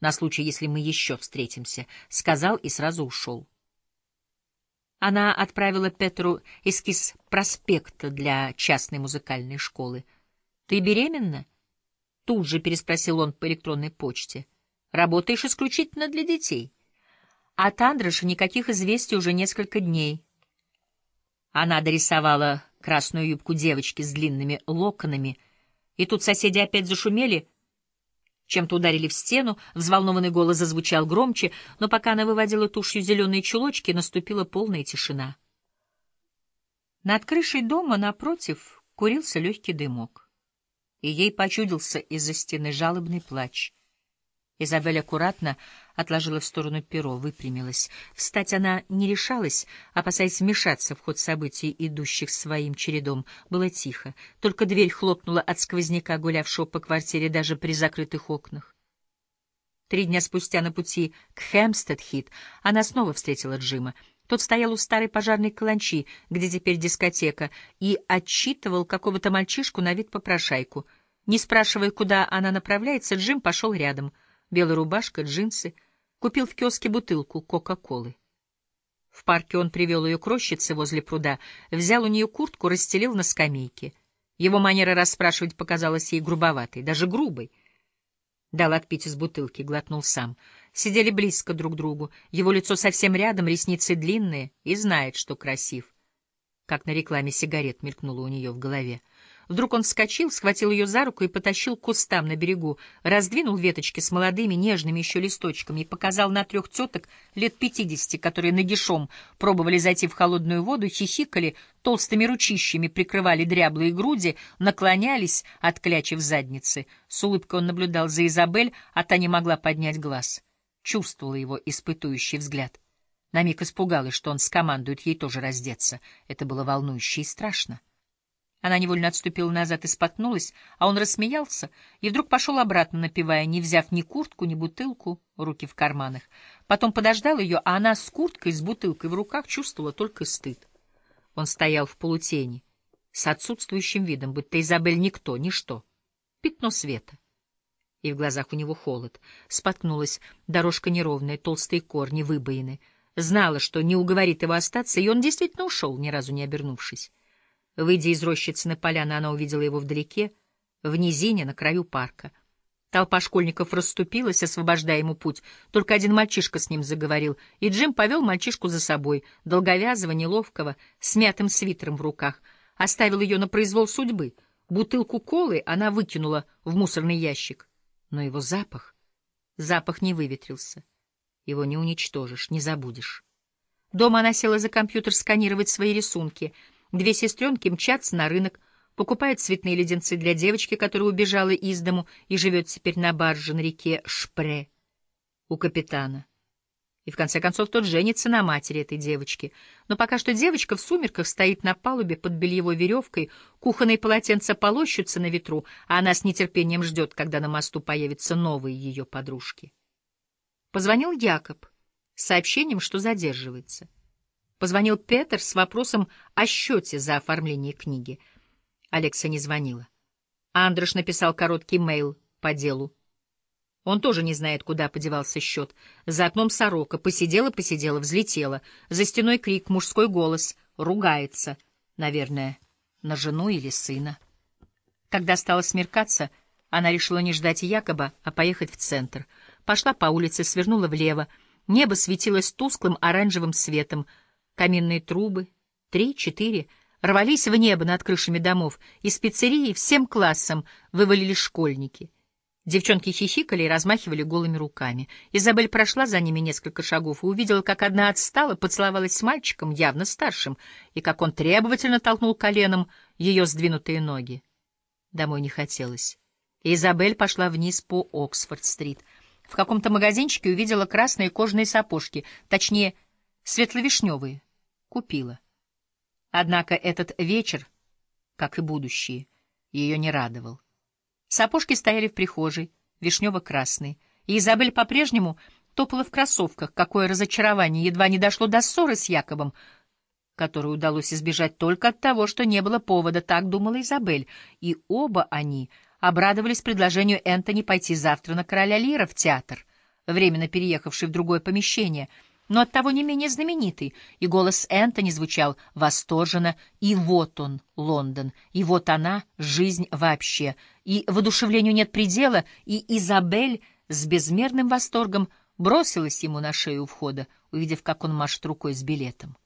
на случай, если мы еще встретимся, — сказал и сразу ушел. Она отправила Петру эскиз проспекта для частной музыкальной школы. — Ты беременна? — тут же переспросил он по электронной почте. — Работаешь исключительно для детей. От Андроша никаких известий уже несколько дней. Она дорисовала красную юбку девочки с длинными локонами, и тут соседи опять зашумели — чем-то ударили в стену, взволнованный голос зазвучал громче, но пока она выводила тушью зеленые чулочки, наступила полная тишина. Над крышей дома напротив курился легкий дымок, и ей почудился из-за стены жалобный плач. Изабель аккуратно отложила в сторону перо, выпрямилась. Встать она не решалась, опасаясь вмешаться в ход событий, идущих своим чередом. Было тихо, только дверь хлопнула от сквозняка, гулявшего по квартире даже при закрытых окнах. Три дня спустя на пути к Хэмстед-Хит она снова встретила Джима. Тот стоял у старой пожарной каланчи, где теперь дискотека, и отчитывал какого-то мальчишку на вид попрошайку. Не спрашивая, куда она направляется, Джим пошел рядом. Белая рубашка, джинсы — Купил в киоске бутылку Кока-Колы. В парке он привел ее к рощице возле пруда, взял у нее куртку, расстелил на скамейке. Его манера расспрашивать показалась ей грубоватой, даже грубой. Дал отпить из бутылки, глотнул сам. Сидели близко друг к другу, его лицо совсем рядом, ресницы длинные, и знает, что красив. Как на рекламе сигарет мелькнуло у нее в голове. Вдруг он вскочил, схватил ее за руку и потащил к кустам на берегу, раздвинул веточки с молодыми, нежными еще листочками и показал на трех теток лет пятидесяти, которые нагишом пробовали зайти в холодную воду, хихикали, толстыми ручищами прикрывали дряблые груди, наклонялись, отклячив задницы. С улыбкой он наблюдал за Изабель, а та не могла поднять глаз. Чувствовала его испытующий взгляд. На миг испугалась, что он скомандует ей тоже раздеться. Это было волнующе и страшно. Она невольно отступила назад и споткнулась, а он рассмеялся и вдруг пошел обратно, напевая, не взяв ни куртку, ни бутылку, руки в карманах. Потом подождал ее, а она с курткой, с бутылкой в руках чувствовала только стыд. Он стоял в полутени, с отсутствующим видом, будто Изабель никто, ничто, пятно света. И в глазах у него холод. Споткнулась, дорожка неровная, толстые корни, выбоины. Знала, что не уговорит его остаться, и он действительно ушел, ни разу не обернувшись. Выйдя из рощицы на поляну, она увидела его вдалеке, в низине, на краю парка. Толпа школьников расступилась, освобождая ему путь. Только один мальчишка с ним заговорил, и Джим повел мальчишку за собой, долговязого, неловкого, с мятым свитером в руках. Оставил ее на произвол судьбы. Бутылку колы она выкинула в мусорный ящик. Но его запах... Запах не выветрился. Его не уничтожишь, не забудешь. Дома она села за компьютер сканировать свои рисунки — Две сестренки мчатся на рынок, покупают цветные леденцы для девочки, которая убежала из дому и живет теперь на барже на реке Шпре у капитана. И в конце концов тот женится на матери этой девочки. Но пока что девочка в сумерках стоит на палубе под бельевой веревкой, кухонные полотенца полощутся на ветру, а она с нетерпением ждет, когда на мосту появятся новые ее подружки. Позвонил Якоб с сообщением, что задерживается. Позвонил Петер с вопросом о счете за оформление книги. Алекса не звонила. Андрош написал короткий мейл по делу. Он тоже не знает, куда подевался счет. За окном сорока. Посидела-посидела, взлетела. За стеной крик, мужской голос. Ругается. Наверное, на жену или сына. Когда стало смеркаться, она решила не ждать Якоба, а поехать в центр. Пошла по улице, свернула влево. Небо светилось тусклым оранжевым светом — Каминные трубы, три-четыре, рвались в небо над крышами домов. Из пиццерии всем классом вывалили школьники. Девчонки хихикали и размахивали голыми руками. Изабель прошла за ними несколько шагов и увидела, как одна отстала, поцеловалась с мальчиком, явно старшим, и как он требовательно толкнул коленом ее сдвинутые ноги. Домой не хотелось. Изабель пошла вниз по Оксфорд-стрит. В каком-то магазинчике увидела красные кожаные сапожки, точнее, светло-вишневые купила. Однако этот вечер, как и будущие, ее не радовал. Сапожки стояли в прихожей, вишнево-красные, и Изабель по-прежнему топала в кроссовках. Какое разочарование! Едва не дошло до ссоры с Якобом, которую удалось избежать только от того, что не было повода, так думала Изабель, и оба они обрадовались предложению Энтони пойти завтра на «Короля Лира» в театр — временно переехавший в другое помещение, но оттого не менее знаменитый, и голос Энтони звучал восторженно, и вот он, Лондон, и вот она, жизнь вообще, и воодушевлению нет предела, и Изабель с безмерным восторгом бросилась ему на шею у входа, увидев, как он машет рукой с билетом.